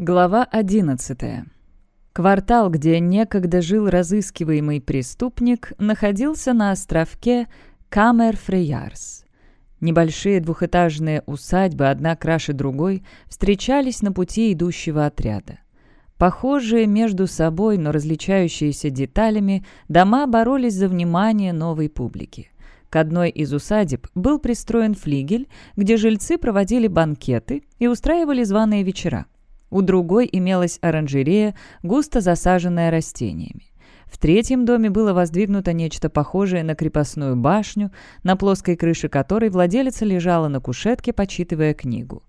Глава 11. Квартал, где некогда жил разыскиваемый преступник, находился на островке Камер-Фреярс. Небольшие двухэтажные усадьбы, одна краше другой, встречались на пути идущего отряда. Похожие между собой, но различающиеся деталями, дома боролись за внимание новой публики. К одной из усадеб был пристроен флигель, где жильцы проводили банкеты и устраивали званые вечера. У другой имелась оранжерея, густо засаженная растениями. В третьем доме было воздвигнуто нечто похожее на крепостную башню, на плоской крыше которой владелица лежала на кушетке, почитывая книгу.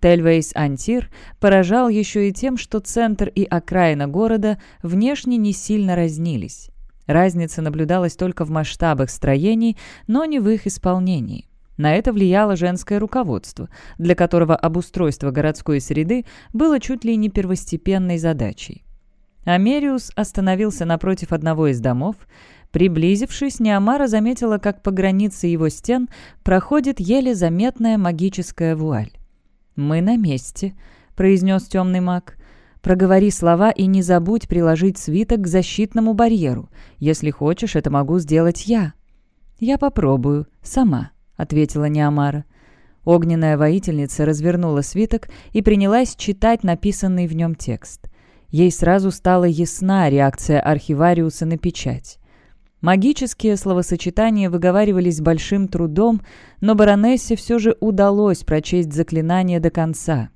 Тельвейс-Антир поражал еще и тем, что центр и окраина города внешне не сильно разнились. Разница наблюдалась только в масштабах строений, но не в их исполнении. На это влияло женское руководство, для которого обустройство городской среды было чуть ли не первостепенной задачей. Америус остановился напротив одного из домов. Приблизившись, Неомара заметила, как по границе его стен проходит еле заметная магическая вуаль. «Мы на месте», — произнес темный маг. «Проговори слова и не забудь приложить свиток к защитному барьеру. Если хочешь, это могу сделать я». «Я попробую. Сама». — ответила Неомара. Огненная воительница развернула свиток и принялась читать написанный в нем текст. Ей сразу стала ясна реакция архивариуса на печать. Магические словосочетания выговаривались большим трудом, но баронессе все же удалось прочесть заклинание до конца.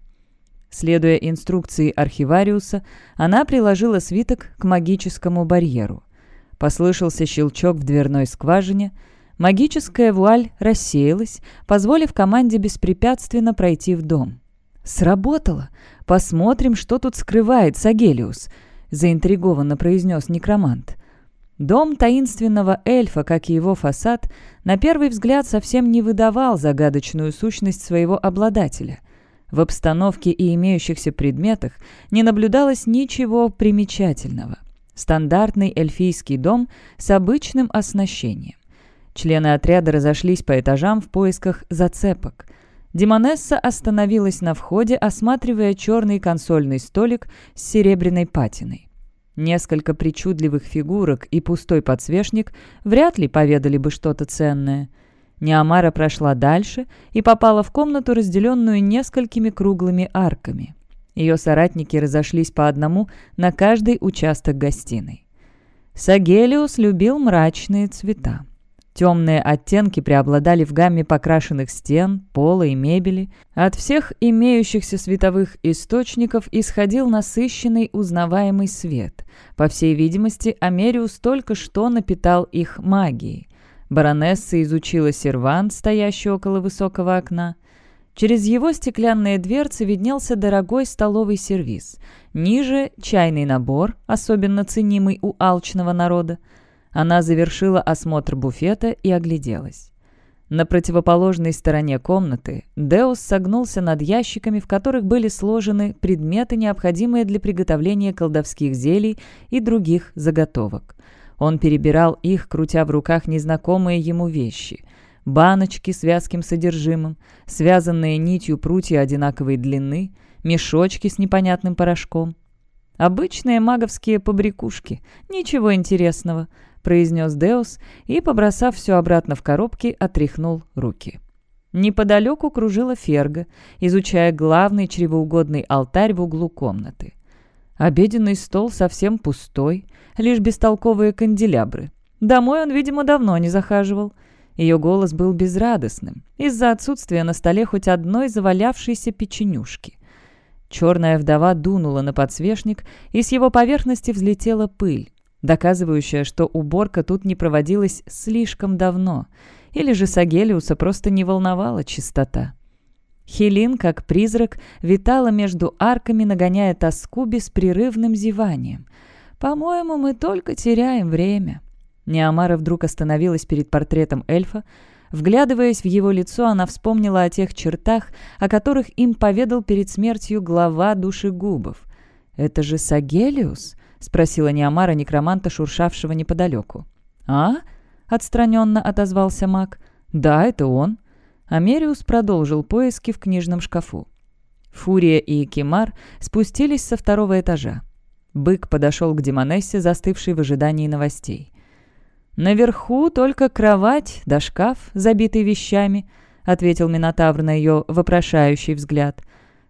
Следуя инструкции архивариуса, она приложила свиток к магическому барьеру. Послышался щелчок в дверной скважине — Магическая вуаль рассеялась, позволив команде беспрепятственно пройти в дом. «Сработало! Посмотрим, что тут скрывает Сагелиус», — заинтригованно произнес некромант. Дом таинственного эльфа, как и его фасад, на первый взгляд совсем не выдавал загадочную сущность своего обладателя. В обстановке и имеющихся предметах не наблюдалось ничего примечательного. Стандартный эльфийский дом с обычным оснащением. Члены отряда разошлись по этажам в поисках зацепок. Демонесса остановилась на входе, осматривая черный консольный столик с серебряной патиной. Несколько причудливых фигурок и пустой подсвечник вряд ли поведали бы что-то ценное. Неамара прошла дальше и попала в комнату, разделенную несколькими круглыми арками. Ее соратники разошлись по одному на каждый участок гостиной. Сагелиус любил мрачные цвета. Темные оттенки преобладали в гамме покрашенных стен, пола и мебели. От всех имеющихся световых источников исходил насыщенный узнаваемый свет. По всей видимости, Америус только что напитал их магией. Баронесса изучила сервант, стоящий около высокого окна. Через его стеклянные дверцы виднелся дорогой столовый сервиз. Ниже – чайный набор, особенно ценимый у алчного народа. Она завершила осмотр буфета и огляделась. На противоположной стороне комнаты Деус согнулся над ящиками, в которых были сложены предметы, необходимые для приготовления колдовских зелий и других заготовок. Он перебирал их, крутя в руках незнакомые ему вещи. Баночки с вязким содержимым, связанные нитью прутья одинаковой длины, мешочки с непонятным порошком. Обычные маговские побрякушки, ничего интересного — произнес Деус и, побросав все обратно в коробки, отряхнул руки. Неподалеку кружила Ферга, изучая главный чревоугодный алтарь в углу комнаты. Обеденный стол совсем пустой, лишь бестолковые канделябры. Домой он, видимо, давно не захаживал. Ее голос был безрадостным, из-за отсутствия на столе хоть одной завалявшейся печенюшки. Черная вдова дунула на подсвечник, и с его поверхности взлетела пыль доказывающая, что уборка тут не проводилась слишком давно, или же Сагелиуса просто не волновала чистота. Хелин, как призрак, витала между арками, нагоняя тоску беспрерывным зеванием. «По-моему, мы только теряем время». Неамара вдруг остановилась перед портретом эльфа. Вглядываясь в его лицо, она вспомнила о тех чертах, о которых им поведал перед смертью глава душегубов. «Это же Сагелиус?» — спросила Неомара некроманта, шуршавшего неподалеку. «А?» — отстраненно отозвался маг. «Да, это он». Америус продолжил поиски в книжном шкафу. Фурия и Кимар спустились со второго этажа. Бык подошел к Демонессе, застывшей в ожидании новостей. «Наверху только кровать да шкаф, забитый вещами», — ответил Минотавр на ее вопрошающий взгляд.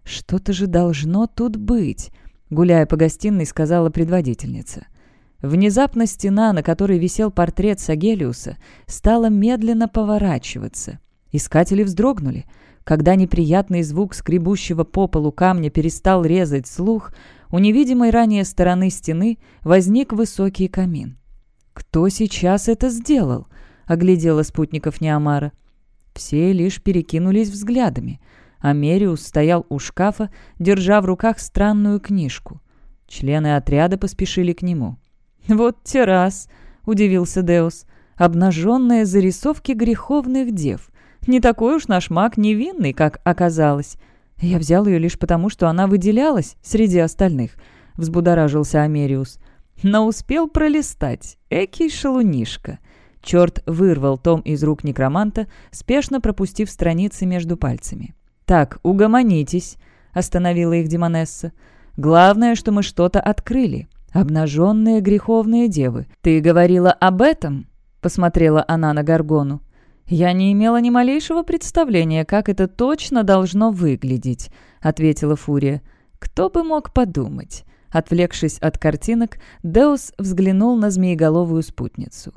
«Что-то же должно тут быть», — гуляя по гостиной, сказала предводительница. Внезапно стена, на которой висел портрет Сагелиуса, стала медленно поворачиваться. Искатели вздрогнули. Когда неприятный звук скребущего по полу камня перестал резать слух, у невидимой ранее стороны стены возник высокий камин. «Кто сейчас это сделал?» — оглядела спутников Неомара. Все лишь перекинулись взглядами. Америус стоял у шкафа, держа в руках странную книжку. Члены отряда поспешили к нему. «Вот террас!» — удивился Деус. «Обнаженные зарисовки греховных дев. Не такой уж наш маг невинный, как оказалось. Я взял ее лишь потому, что она выделялась среди остальных», — взбудоражился Америус. «Но успел пролистать. Экий шалунишка». Черт вырвал том из рук некроманта, спешно пропустив страницы между пальцами. «Так, угомонитесь», — остановила их Демонесса. «Главное, что мы что-то открыли. Обнаженные греховные девы. Ты говорила об этом?» — посмотрела она на Гаргону. «Я не имела ни малейшего представления, как это точно должно выглядеть», — ответила Фурия. «Кто бы мог подумать?» Отвлекшись от картинок, Деус взглянул на змееголовую спутницу.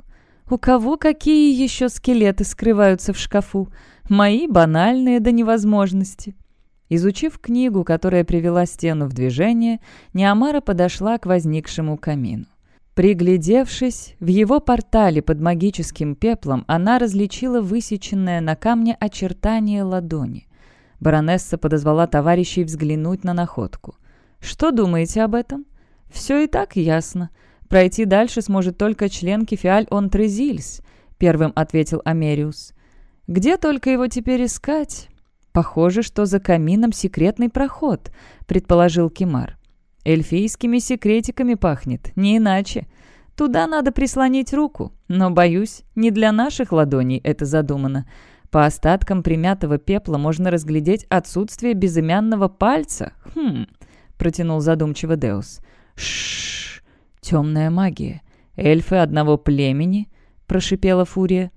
«У кого какие еще скелеты скрываются в шкафу? Мои банальные до невозможности». Изучив книгу, которая привела стену в движение, Неамара подошла к возникшему камину. Приглядевшись, в его портале под магическим пеплом она различила высеченное на камне очертание ладони. Баронесса подозвала товарищей взглянуть на находку. «Что думаете об этом?» «Все и так ясно. Пройти дальше сможет только член Кефиаль Онтрезильс», — первым ответил Америус. «Где только его теперь искать?» «Похоже, что за камином секретный проход», — предположил Кимар. Эльфийскими секретиками пахнет, не иначе. Туда надо прислонить руку, но, боюсь, не для наших ладоней это задумано. По остаткам примятого пепла можно разглядеть отсутствие безымянного пальца. Хм, протянул задумчиво Деус. Шш, темная магия. Эльфы одного племени, прошипела Фурия.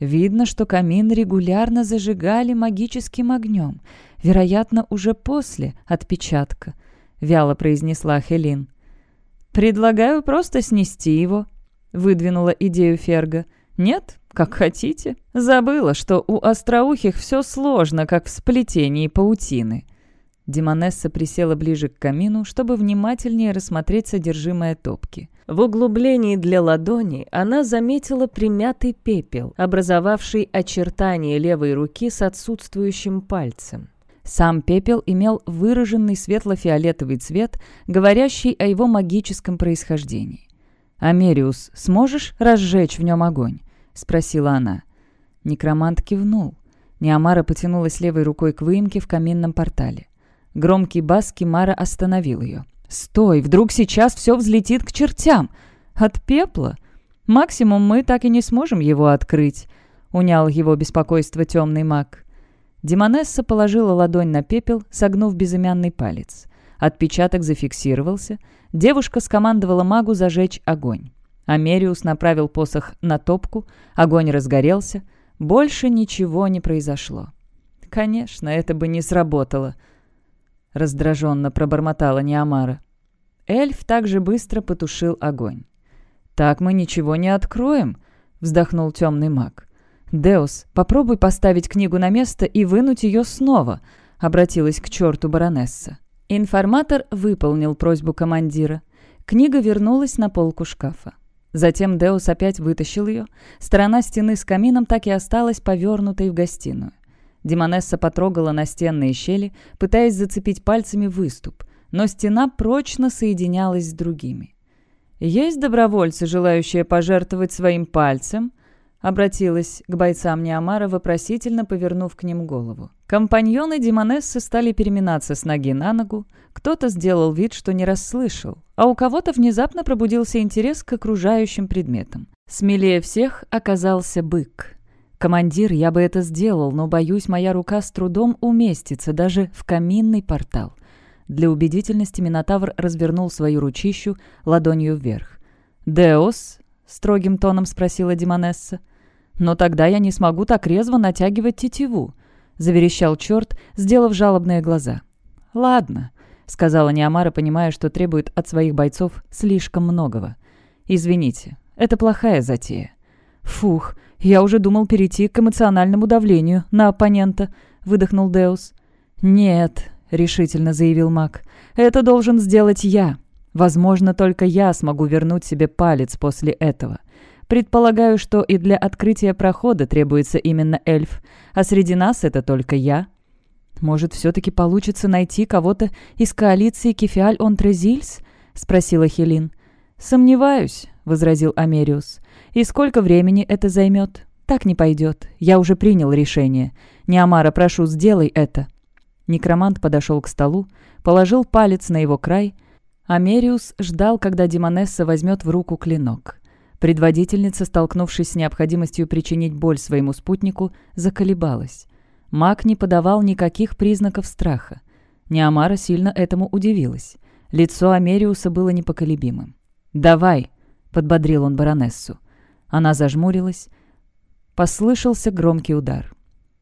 Видно, что камин регулярно зажигали магическим огнем, вероятно, уже после отпечатка. — вяло произнесла Хелин. «Предлагаю просто снести его», — выдвинула идею Ферга. «Нет, как хотите. Забыла, что у остроухих все сложно, как в сплетении паутины». Демонесса присела ближе к камину, чтобы внимательнее рассмотреть содержимое топки. В углублении для ладони она заметила примятый пепел, образовавший очертания левой руки с отсутствующим пальцем. Сам пепел имел выраженный светло-фиолетовый цвет, говорящий о его магическом происхождении. «Америус, сможешь разжечь в нем огонь?» — спросила она. Некромант кивнул. Неамара потянулась левой рукой к выемке в каминном портале. Громкий бас Кимара остановил ее. «Стой! Вдруг сейчас все взлетит к чертям! От пепла? Максимум мы так и не сможем его открыть!» — унял его беспокойство темный маг. Демонесса положила ладонь на пепел, согнув безымянный палец. Отпечаток зафиксировался. Девушка скомандовала магу зажечь огонь. Америус направил посох на топку, огонь разгорелся. Больше ничего не произошло. «Конечно, это бы не сработало», — раздраженно пробормотала Неамара. Эльф также быстро потушил огонь. «Так мы ничего не откроем», — вздохнул темный маг. «Деус, попробуй поставить книгу на место и вынуть ее снова», — обратилась к черту баронесса. Информатор выполнил просьбу командира. Книга вернулась на полку шкафа. Затем Деус опять вытащил ее. Сторона стены с камином так и осталась повернутой в гостиную. Демонесса потрогала настенные щели, пытаясь зацепить пальцами выступ, но стена прочно соединялась с другими. «Есть добровольцы, желающие пожертвовать своим пальцем?» Обратилась к бойцам Неомара, вопросительно повернув к ним голову. Компаньоны Димонессы стали переминаться с ноги на ногу. Кто-то сделал вид, что не расслышал, а у кого-то внезапно пробудился интерес к окружающим предметам. Смелее всех оказался бык. «Командир, я бы это сделал, но, боюсь, моя рука с трудом уместится даже в каминный портал». Для убедительности Минотавр развернул свою ручищу ладонью вверх. «Деос?» — строгим тоном спросила Димонесса. «Но тогда я не смогу так резво натягивать тетиву», — заверещал черт, сделав жалобные глаза. «Ладно», — сказала Неамара, понимая, что требует от своих бойцов слишком многого. «Извините, это плохая затея». «Фух, я уже думал перейти к эмоциональному давлению на оппонента», — выдохнул Деус. «Нет», — решительно заявил маг, — «это должен сделать я. Возможно, только я смогу вернуть себе палец после этого. Предполагаю, что и для открытия прохода требуется именно эльф, а среди нас это только я. Может, все-таки получится найти кого-то из коалиции Кефиаль-Онтрезильс?» — спросила Хелин. «Сомневаюсь», — возразил Америус. «И сколько времени это займет?» «Так не пойдет. Я уже принял решение. Неамара, прошу, сделай это». Некромант подошел к столу, положил палец на его край. Америус ждал, когда Димонесса возьмет в руку клинок. Предводительница, столкнувшись с необходимостью причинить боль своему спутнику, заколебалась. Маг не подавал никаких признаков страха. Неамара сильно этому удивилась. Лицо Америуса было непоколебимым. «Давай!» — подбодрил он баронессу. Она зажмурилась. Послышался громкий удар.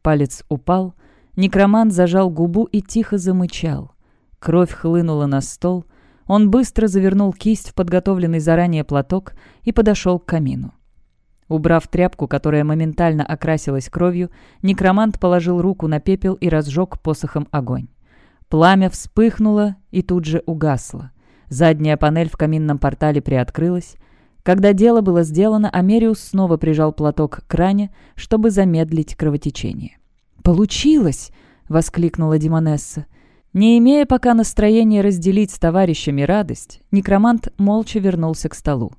Палец упал. Некромант зажал губу и тихо замычал. Кровь хлынула на стол — он быстро завернул кисть в подготовленный заранее платок и подошел к камину. Убрав тряпку, которая моментально окрасилась кровью, некромант положил руку на пепел и разжег посохом огонь. Пламя вспыхнуло и тут же угасло. Задняя панель в каминном портале приоткрылась. Когда дело было сделано, Америус снова прижал платок к ране, чтобы замедлить кровотечение. «Получилось!» — воскликнула Димонесса. Не имея пока настроения разделить с товарищами радость, некромант молча вернулся к столу.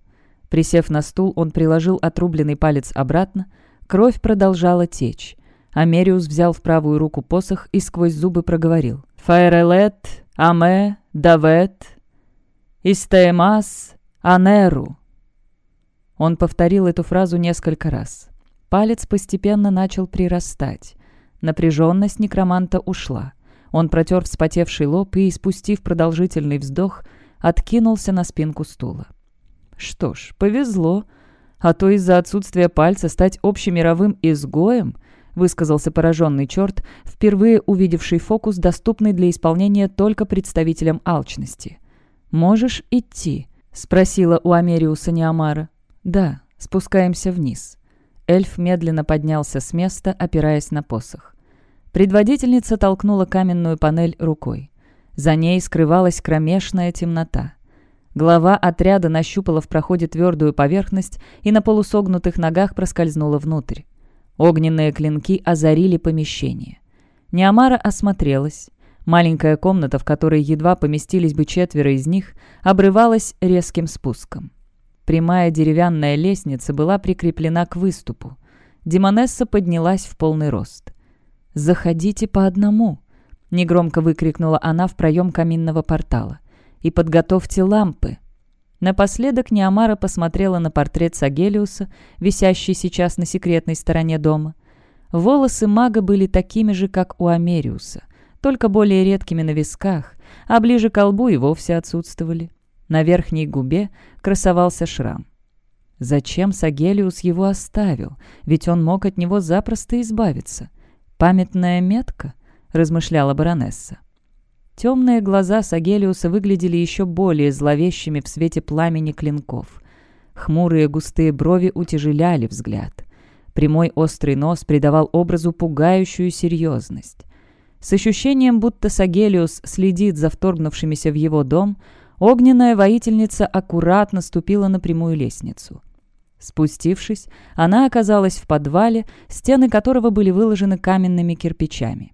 Присев на стул, он приложил отрубленный палец обратно, кровь продолжала течь. Америус взял в правую руку посох и сквозь зубы проговорил. «Фаэрелет, аме, давет, истеемас, анеру». Он повторил эту фразу несколько раз. Палец постепенно начал прирастать. Напряженность некроманта ушла. Он протер вспотевший лоб и, испустив продолжительный вздох, откинулся на спинку стула. «Что ж, повезло. А то из-за отсутствия пальца стать общемировым изгоем?» высказался пораженный черт, впервые увидевший фокус, доступный для исполнения только представителям алчности. «Можешь идти?» — спросила у Америуса Неамара. «Да, спускаемся вниз». Эльф медленно поднялся с места, опираясь на посох. Предводительница толкнула каменную панель рукой. За ней скрывалась кромешная темнота. Глава отряда нащупала в проходе твердую поверхность и на полусогнутых ногах проскользнула внутрь. Огненные клинки озарили помещение. Неамара осмотрелась. Маленькая комната, в которой едва поместились бы четверо из них, обрывалась резким спуском. Прямая деревянная лестница была прикреплена к выступу. Демонесса поднялась в полный рост. «Заходите по одному», — негромко выкрикнула она в проем каминного портала. «И подготовьте лампы». Напоследок Неамара посмотрела на портрет Сагелиуса, висящий сейчас на секретной стороне дома. Волосы мага были такими же, как у Америуса, только более редкими на висках, а ближе к лбу и вовсе отсутствовали. На верхней губе красовался шрам. Зачем Сагелиус его оставил? Ведь он мог от него запросто избавиться. «Памятная метка?» — размышляла баронесса. Темные глаза Сагелиуса выглядели еще более зловещими в свете пламени клинков. Хмурые густые брови утяжеляли взгляд. Прямой острый нос придавал образу пугающую серьезность. С ощущением, будто Сагелиус следит за вторгнувшимися в его дом, огненная воительница аккуратно ступила на прямую лестницу. Спустившись, она оказалась в подвале, стены которого были выложены каменными кирпичами.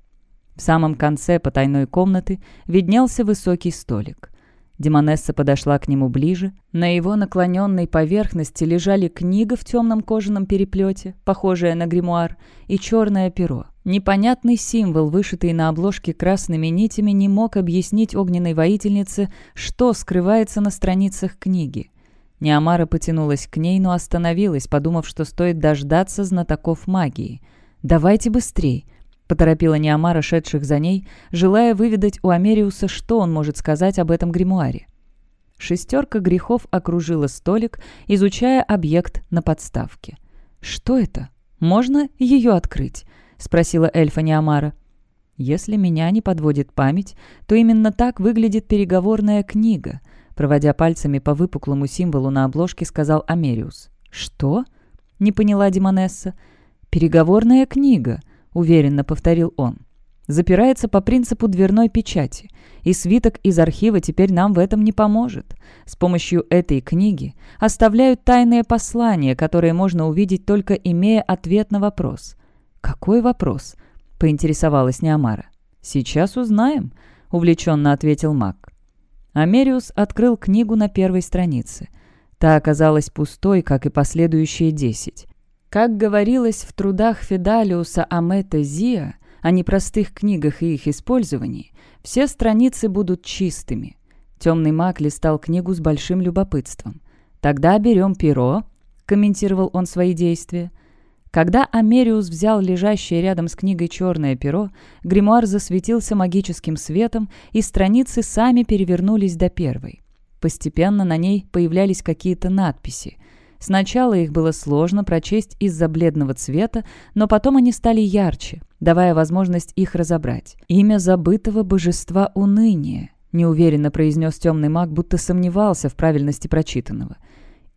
В самом конце потайной комнаты виднелся высокий столик. Демонесса подошла к нему ближе. На его наклоненной поверхности лежали книга в темном кожаном переплете, похожая на гримуар, и черное перо. Непонятный символ, вышитый на обложке красными нитями, не мог объяснить огненной воительнице, что скрывается на страницах книги. Неамара потянулась к ней, но остановилась, подумав, что стоит дождаться знатоков магии. «Давайте быстрей!» — поторопила Неамара шедших за ней, желая выведать у Америуса, что он может сказать об этом гримуаре. Шестерка грехов окружила столик, изучая объект на подставке. «Что это? Можно ее открыть?» — спросила эльфа Неамара. «Если меня не подводит память, то именно так выглядит переговорная книга», проводя пальцами по выпуклому символу на обложке, сказал Америус. «Что?» — не поняла Димонесса. «Переговорная книга», — уверенно повторил он. «Запирается по принципу дверной печати, и свиток из архива теперь нам в этом не поможет. С помощью этой книги оставляют тайные послания, которые можно увидеть только имея ответ на вопрос». «Какой вопрос?» — поинтересовалась Неомара. «Сейчас узнаем», — увлеченно ответил маг. Америус открыл книгу на первой странице. Та оказалась пустой, как и последующие десять. Как говорилось в трудах Федалиуса Амета Зия о непростых книгах и их использовании, все страницы будут чистыми. Темный маг листал книгу с большим любопытством. «Тогда берем перо», — комментировал он свои действия, — когда Америус взял лежащее рядом с книгой черное перо, гримуар засветился магическим светом, и страницы сами перевернулись до первой. Постепенно на ней появлялись какие-то надписи. Сначала их было сложно прочесть из-за бледного цвета, но потом они стали ярче, давая возможность их разобрать. «Имя забытого божества уныния», — неуверенно произнес темный маг, будто сомневался в правильности прочитанного.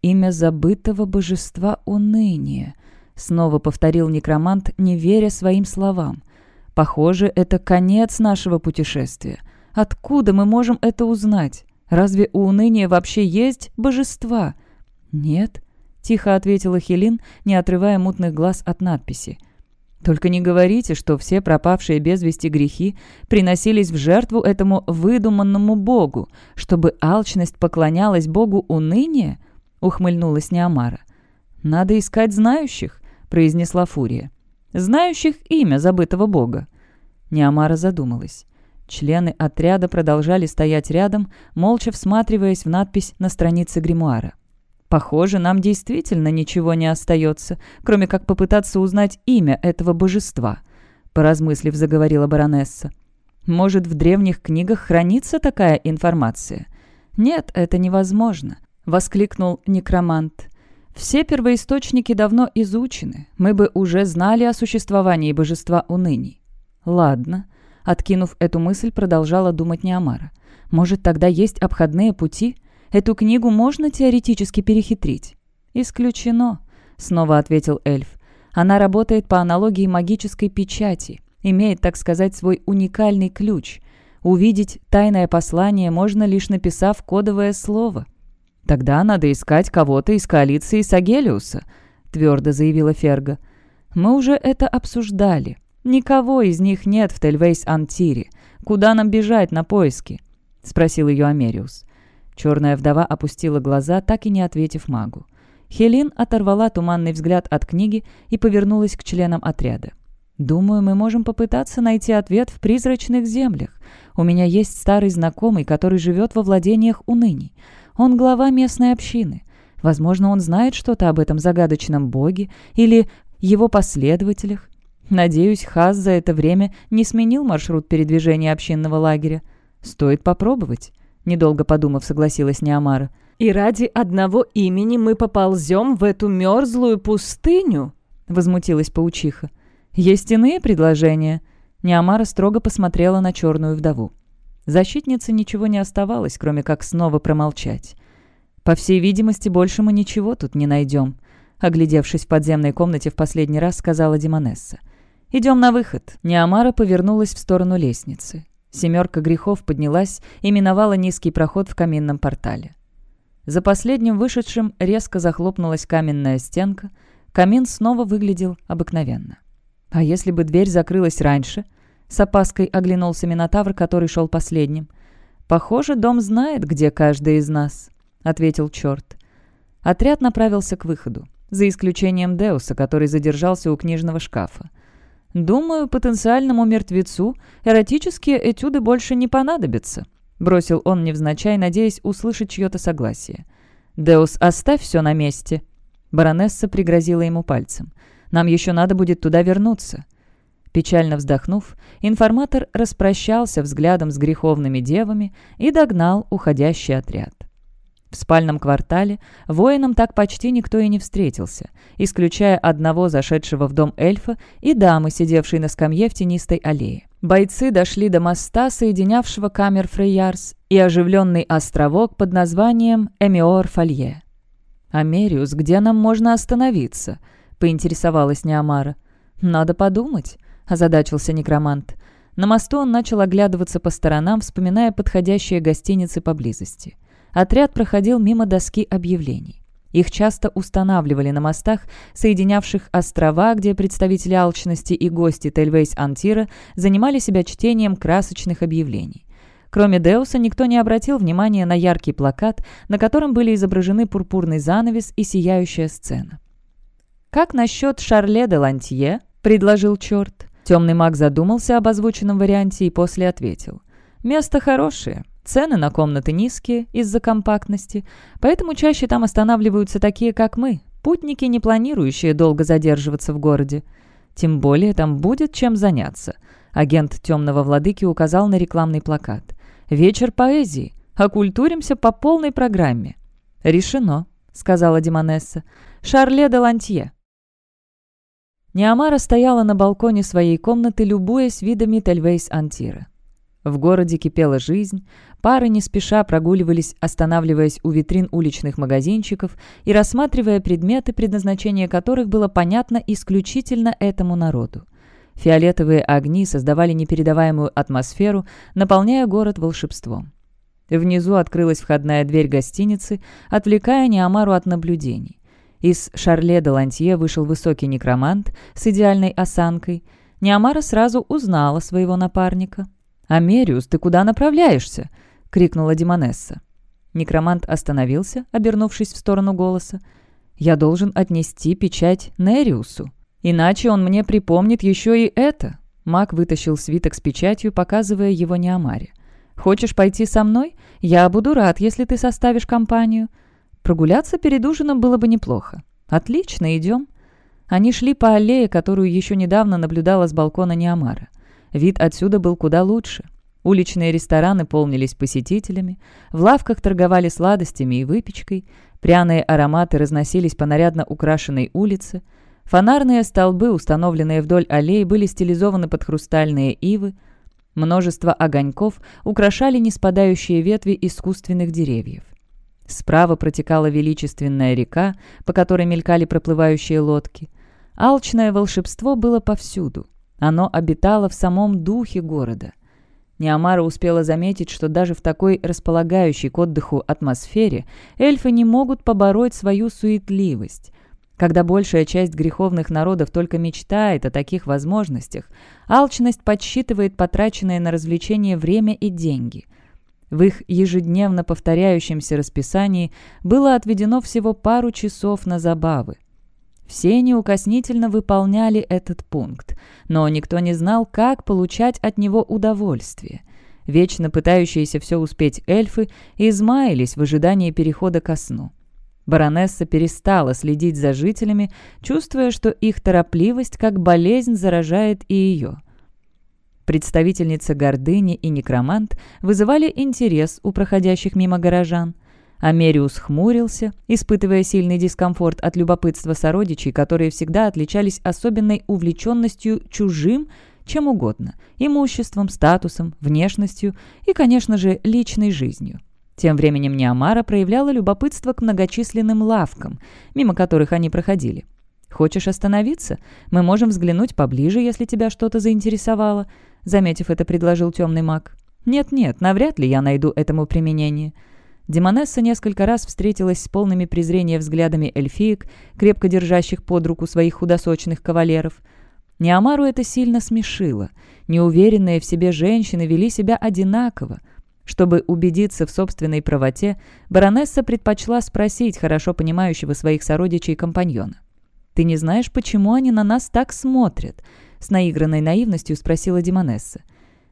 «Имя забытого божества уныния», Снова повторил некромант, не веря своим словам. «Похоже, это конец нашего путешествия. Откуда мы можем это узнать? Разве у уныния вообще есть божества?» «Нет», — тихо ответила Хелин, не отрывая мутных глаз от надписи. «Только не говорите, что все пропавшие без вести грехи приносились в жертву этому выдуманному богу, чтобы алчность поклонялась богу уныния?» — ухмыльнулась Неомара. «Надо искать знающих. — произнесла Фурия. «Знающих имя забытого бога». Неамара задумалась. Члены отряда продолжали стоять рядом, молча всматриваясь в надпись на странице гримуара. «Похоже, нам действительно ничего не остается, кроме как попытаться узнать имя этого божества», — поразмыслив, заговорила баронесса. «Может, в древних книгах хранится такая информация?» «Нет, это невозможно», — воскликнул некромант. Все первоисточники давно изучены. Мы бы уже знали о существовании божества уныний. Ладно. Откинув эту мысль, продолжала думать Неомара. Может, тогда есть обходные пути? Эту книгу можно теоретически перехитрить? Исключено, снова ответил эльф. Она работает по аналогии магической печати, имеет, так сказать, свой уникальный ключ. Увидеть тайное послание можно лишь написав кодовое слово – «Тогда надо искать кого-то из коалиции Сагелиуса», — твердо заявила Ферга. «Мы уже это обсуждали. Никого из них нет в Тельвейс-Антире. Куда нам бежать на поиски?» — спросил ее Америус. Черная вдова опустила глаза, так и не ответив магу. Хелин оторвала туманный взгляд от книги и повернулась к членам отряда. «Думаю, мы можем попытаться найти ответ в призрачных землях. У меня есть старый знакомый, который живет во владениях уныний. Он глава местной общины. Возможно, он знает что-то об этом загадочном боге или его последователях. Надеюсь, Хаз за это время не сменил маршрут передвижения общинного лагеря. Стоит попробовать, недолго подумав, согласилась Неамара. «И ради одного имени мы поползем в эту мерзлую пустыню?» — возмутилась паучиха. «Есть иные предложения?» Неамара строго посмотрела на черную вдову. Защитнице ничего не оставалось, кроме как снова промолчать. «По всей видимости, больше мы ничего тут не найдем», — оглядевшись в подземной комнате в последний раз, сказала Димонесса. «Идем на выход». Неамара повернулась в сторону лестницы. Семерка грехов поднялась и миновала низкий проход в каминном портале. За последним вышедшим резко захлопнулась каменная стенка. Камин снова выглядел обыкновенно. А если бы дверь закрылась раньше — с опаской оглянулся Минотавр, который шел последним. «Похоже, дом знает, где каждый из нас», — ответил черт. Отряд направился к выходу, за исключением Деуса, который задержался у книжного шкафа. «Думаю, потенциальному мертвецу эротические этюды больше не понадобятся», — бросил он невзначай, надеясь услышать чье-то согласие. «Деус, оставь все на месте!» Баронесса пригрозила ему пальцем. «Нам еще надо будет туда вернуться». Печально вздохнув, информатор распрощался взглядом с греховными девами и догнал уходящий отряд. В спальном квартале воинам так почти никто и не встретился, исключая одного зашедшего в дом эльфа и дамы, сидевшей на скамье в тенистой аллее. Бойцы дошли до моста, соединявшего камер Фрейярс и оживленный островок под названием Эмиор-Фолье. «Америус, где нам можно остановиться?» — поинтересовалась Неамара. «Надо подумать», — озадачился некромант. На мосту он начал оглядываться по сторонам, вспоминая подходящие гостиницы поблизости. Отряд проходил мимо доски объявлений. Их часто устанавливали на мостах, соединявших острова, где представители алчности и гости Тельвейс-Антира занимали себя чтением красочных объявлений. Кроме Деуса, никто не обратил внимания на яркий плакат, на котором были изображены пурпурный занавес и сияющая сцена. «Как насчет Шарле де Лантье?» — предложил черт. Темный маг задумался об озвученном варианте и после ответил. «Место хорошее. Цены на комнаты низкие из-за компактности, поэтому чаще там останавливаются такие, как мы, путники, не планирующие долго задерживаться в городе. Тем более там будет чем заняться. Агент темного владыки указал на рекламный плакат. «Вечер поэзии. Окультуримся по полной программе». «Решено», — сказала демонесса. «Шарле де Лантье». Неамара стояла на балконе своей комнаты, любуясь видами Тельвейс-Антира. В городе кипела жизнь, пары не спеша прогуливались, останавливаясь у витрин уличных магазинчиков и рассматривая предметы, предназначение которых было понятно исключительно этому народу. Фиолетовые огни создавали непередаваемую атмосферу, наполняя город волшебством. Внизу открылась входная дверь гостиницы, отвлекая Неамару от наблюдений. Из Шарле де Лантье вышел высокий некромант с идеальной осанкой. Неамара сразу узнала своего напарника. «Америус, ты куда направляешься?» — крикнула Димонесса. Некромант остановился, обернувшись в сторону голоса. «Я должен отнести печать Нериусу, иначе он мне припомнит еще и это». Маг вытащил свиток с печатью, показывая его Неомаре. «Хочешь пойти со мной? Я буду рад, если ты составишь компанию. Прогуляться перед ужином было бы неплохо. Отлично, идем». Они шли по аллее, которую еще недавно наблюдала с балкона Неомара. Вид отсюда был куда лучше. Уличные рестораны полнились посетителями, в лавках торговали сладостями и выпечкой, пряные ароматы разносились по нарядно украшенной улице, фонарные столбы, установленные вдоль аллей, были стилизованы под хрустальные ивы, множество огоньков украшали неспадающие ветви искусственных деревьев. Справа протекала величественная река, по которой мелькали проплывающие лодки. Алчное волшебство было повсюду. Оно обитало в самом духе города. Неамара успела заметить, что даже в такой располагающей к отдыху атмосфере эльфы не могут побороть свою суетливость. Когда большая часть греховных народов только мечтает о таких возможностях, алчность подсчитывает потраченное на развлечение время и деньги. В их ежедневно повторяющемся расписании было отведено всего пару часов на забавы. Все неукоснительно выполняли этот пункт, но никто не знал, как получать от него удовольствие. Вечно пытающиеся все успеть эльфы измаялись в ожидании перехода ко сну. Баронесса перестала следить за жителями, чувствуя, что их торопливость как болезнь заражает и ее. Представительница гордыни и некромант вызывали интерес у проходящих мимо горожан – Америус хмурился, испытывая сильный дискомфорт от любопытства сородичей, которые всегда отличались особенной увлеченностью чужим, чем угодно – имуществом, статусом, внешностью и, конечно же, личной жизнью. Тем временем Неамара проявляла любопытство к многочисленным лавкам, мимо которых они проходили. «Хочешь остановиться? Мы можем взглянуть поближе, если тебя что-то заинтересовало», заметив это, предложил темный маг. «Нет-нет, навряд ли я найду этому применение». Демонесса несколько раз встретилась с полными презрения взглядами эльфиек, крепко держащих под руку своих худосочных кавалеров. Неамару это сильно смешило. Неуверенные в себе женщины вели себя одинаково. Чтобы убедиться в собственной правоте, баронесса предпочла спросить хорошо понимающего своих сородичей компаньона. «Ты не знаешь, почему они на нас так смотрят?» С наигранной наивностью спросила Демонесса.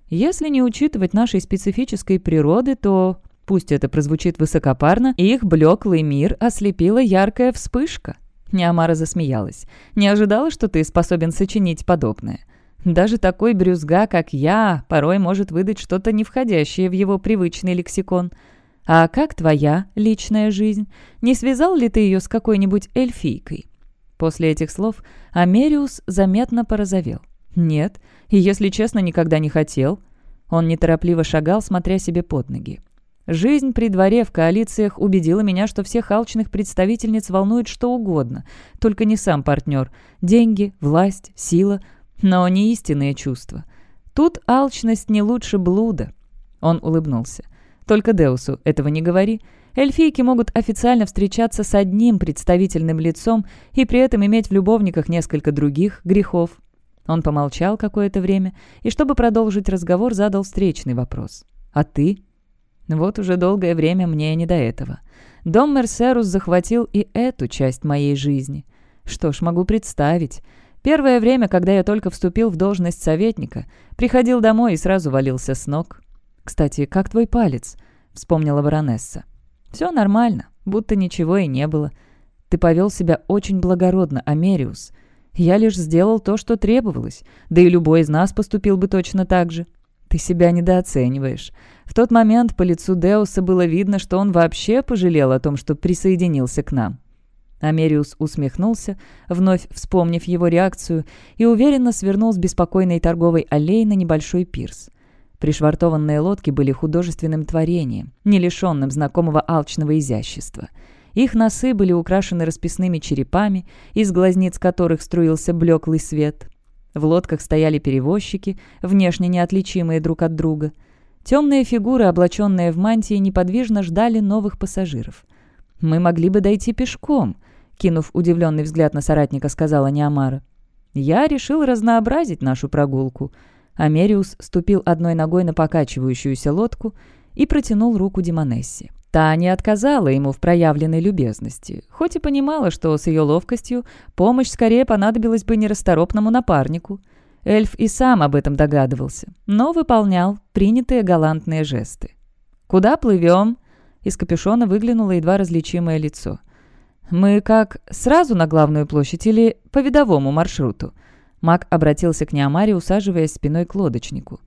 «Если не учитывать нашей специфической природы, то Пусть это прозвучит высокопарно, их блеклый мир ослепила яркая вспышка. Неамара засмеялась. «Не ожидала, что ты способен сочинить подобное. Даже такой брюзга, как я, порой может выдать что-то не входящее в его привычный лексикон. А как твоя личная жизнь? Не связал ли ты ее с какой-нибудь эльфийкой?» После этих слов Америус заметно порозовел. «Нет, и, если честно, никогда не хотел». Он неторопливо шагал, смотря себе под ноги. Жизнь при дворе в коалициях убедила меня, что всех алчных представительниц волнует что угодно, только не сам партнер. Деньги, власть, сила, но не истинные чувства. Тут алчность не лучше блуда. Он улыбнулся. Только Деусу этого не говори. Эльфийки могут официально встречаться с одним представительным лицом и при этом иметь в любовниках несколько других грехов. Он помолчал какое-то время и, чтобы продолжить разговор, задал встречный вопрос. «А ты?» Вот уже долгое время мне не до этого. Дом Мерсерус захватил и эту часть моей жизни. Что ж, могу представить. Первое время, когда я только вступил в должность советника, приходил домой и сразу валился с ног. «Кстати, как твой палец?» — вспомнила баронесса. «Все нормально, будто ничего и не было. Ты повел себя очень благородно, Америус. Я лишь сделал то, что требовалось, да и любой из нас поступил бы точно так же. Ты себя недооцениваешь. В тот момент по лицу Деуса было видно, что он вообще пожалел о том, что присоединился к нам. Америус усмехнулся, вновь вспомнив его реакцию, и уверенно свернул с беспокойной торговой аллеи на небольшой пирс. Пришвартованные лодки были художественным творением, не лишенным знакомого алчного изящества. Их носы были украшены расписными черепами, из глазниц которых струился блеклый свет. В лодках стояли перевозчики, внешне неотличимые друг от друга. Темные фигуры, облаченные в мантии, неподвижно ждали новых пассажиров. «Мы могли бы дойти пешком», — кинув удивленный взгляд на соратника, сказала Неамара. «Я решил разнообразить нашу прогулку». Америус ступил одной ногой на покачивающуюся лодку и протянул руку Димонессе. Та не отказала ему в проявленной любезности, хоть и понимала, что с ее ловкостью помощь скорее понадобилась бы нерасторопному напарнику. Эльф и сам об этом догадывался, но выполнял принятые галантные жесты. «Куда плывем?» Из капюшона выглянуло едва различимое лицо. «Мы как, сразу на главную площадь или по видовому маршруту?» Маг обратился к Неомаре, усаживаясь спиной к лодочнику.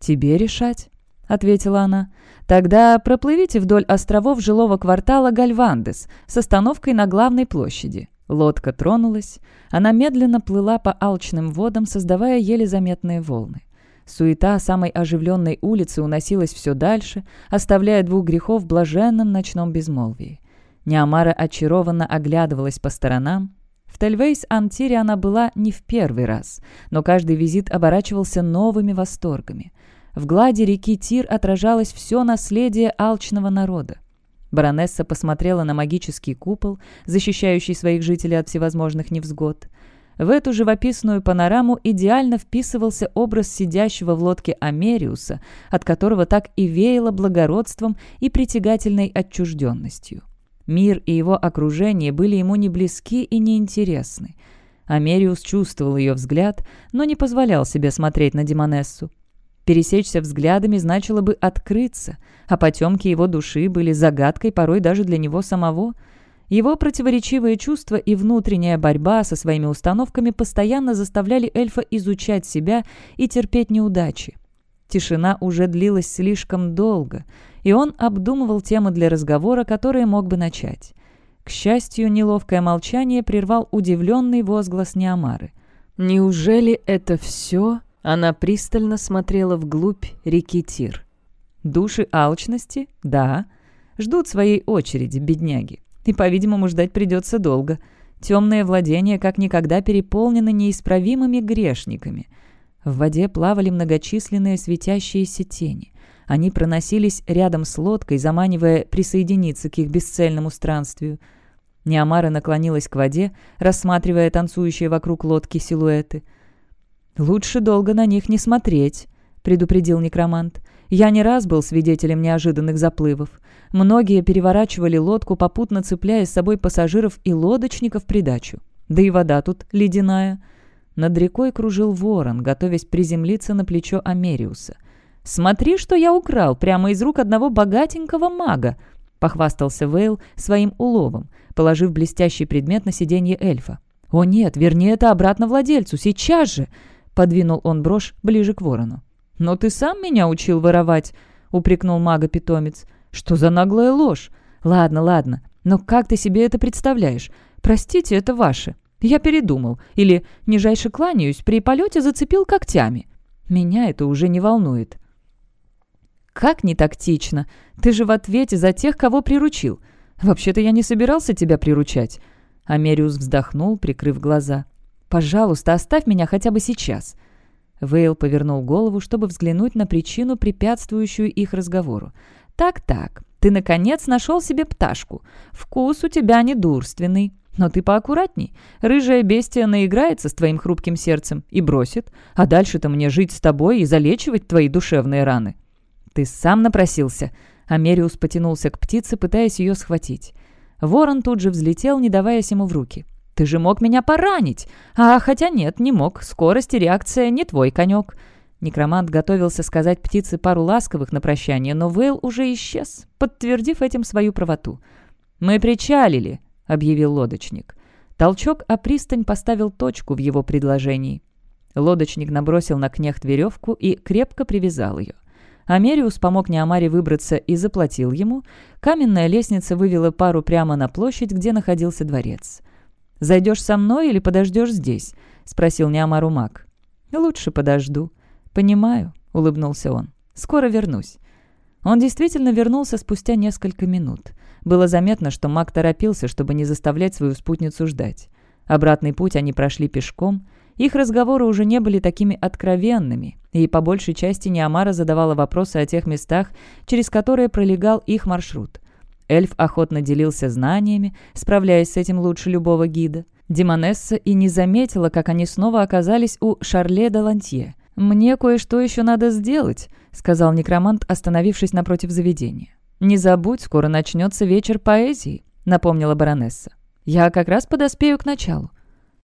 «Тебе решать?» — ответила она. «Тогда проплывите вдоль островов жилого квартала Гальвандес с остановкой на главной площади». Лодка тронулась. Она медленно плыла по алчным водам, создавая еле заметные волны. Суета самой оживленной улицы уносилась все дальше, оставляя двух грехов в блаженном ночном безмолвии. Неамара очарованно оглядывалась по сторонам. В Тельвейс-Антире она была не в первый раз, но каждый визит оборачивался новыми восторгами. В глади реки Тир отражалось все наследие алчного народа. Баронесса посмотрела на магический купол, защищающий своих жителей от всевозможных невзгод. В эту живописную панораму идеально вписывался образ сидящего в лодке Америуса, от которого так и веяло благородством и притягательной отчужденностью. Мир и его окружение были ему не близки и не интересны. Америус чувствовал ее взгляд, но не позволял себе смотреть на Демонессу. Пересечься взглядами значило бы открыться, а потемки его души были загадкой порой даже для него самого. Его противоречивые чувства и внутренняя борьба со своими установками постоянно заставляли эльфа изучать себя и терпеть неудачи. Тишина уже длилась слишком долго, и он обдумывал темы для разговора, которые мог бы начать. К счастью, неловкое молчание прервал удивленный возглас Неомары. «Неужели это все?» Она пристально смотрела вглубь реки Тир. Души алчности? Да. Ждут своей очереди, бедняги. И, по-видимому, ждать придется долго. Темные владения как никогда переполнены неисправимыми грешниками. В воде плавали многочисленные светящиеся тени. Они проносились рядом с лодкой, заманивая присоединиться к их бесцельному странствию. Неамара наклонилась к воде, рассматривая танцующие вокруг лодки силуэты – «Лучше долго на них не смотреть», — предупредил некромант. «Я не раз был свидетелем неожиданных заплывов. Многие переворачивали лодку, попутно цепляя с собой пассажиров и лодочников придачу. Да и вода тут ледяная». Над рекой кружил ворон, готовясь приземлиться на плечо Америуса. «Смотри, что я украл прямо из рук одного богатенького мага!» — похвастался Вейл своим уловом, положив блестящий предмет на сиденье эльфа. «О нет, верни это обратно владельцу, сейчас же!» — подвинул он брошь ближе к ворону. «Но ты сам меня учил воровать!» — упрекнул мага-питомец. «Что за наглая ложь? Ладно, ладно, но как ты себе это представляешь? Простите, это ваше. Я передумал. Или, нижайше кланяюсь, при полете зацепил когтями. Меня это уже не волнует». «Как не тактично! Ты же в ответе за тех, кого приручил. Вообще-то я не собирался тебя приручать». Америус вздохнул, прикрыв глаза. «Пожалуйста, оставь меня хотя бы сейчас». Вейл повернул голову, чтобы взглянуть на причину, препятствующую их разговору. «Так-так, ты, наконец, нашел себе пташку. Вкус у тебя недурственный. Но ты поаккуратней. Рыжая бестия наиграется с твоим хрупким сердцем и бросит. А дальше-то мне жить с тобой и залечивать твои душевные раны». «Ты сам напросился». Америус потянулся к птице, пытаясь ее схватить. Ворон тут же взлетел, не даваясь ему в руки. «Ты же мог меня поранить!» «А, хотя нет, не мог. Скорость и реакция не твой конек». Некромант готовился сказать птице пару ласковых на прощание, но Вейл уже исчез, подтвердив этим свою правоту. «Мы причалили», — объявил лодочник. Толчок о пристань поставил точку в его предложении. Лодочник набросил на кнехт веревку и крепко привязал ее. Америус помог Неомаре выбраться и заплатил ему. Каменная лестница вывела пару прямо на площадь, где находился дворец. «Зайдешь со мной или подождешь здесь?» — спросил Неомару маг. «Лучше подожду». «Понимаю», — улыбнулся он. «Скоро вернусь». Он действительно вернулся спустя несколько минут. Было заметно, что маг торопился, чтобы не заставлять свою спутницу ждать. Обратный путь они прошли пешком — их разговоры уже не были такими откровенными, и по большей части Неамара задавала вопросы о тех местах, через которые пролегал их маршрут. Эльф охотно делился знаниями, справляясь с этим лучше любого гида. Демонесса и не заметила, как они снова оказались у Шарле де Лантье. «Мне кое-что еще надо сделать», — сказал некромант, остановившись напротив заведения. «Не забудь, скоро начнется вечер поэзии», — напомнила баронесса. «Я как раз подоспею к началу.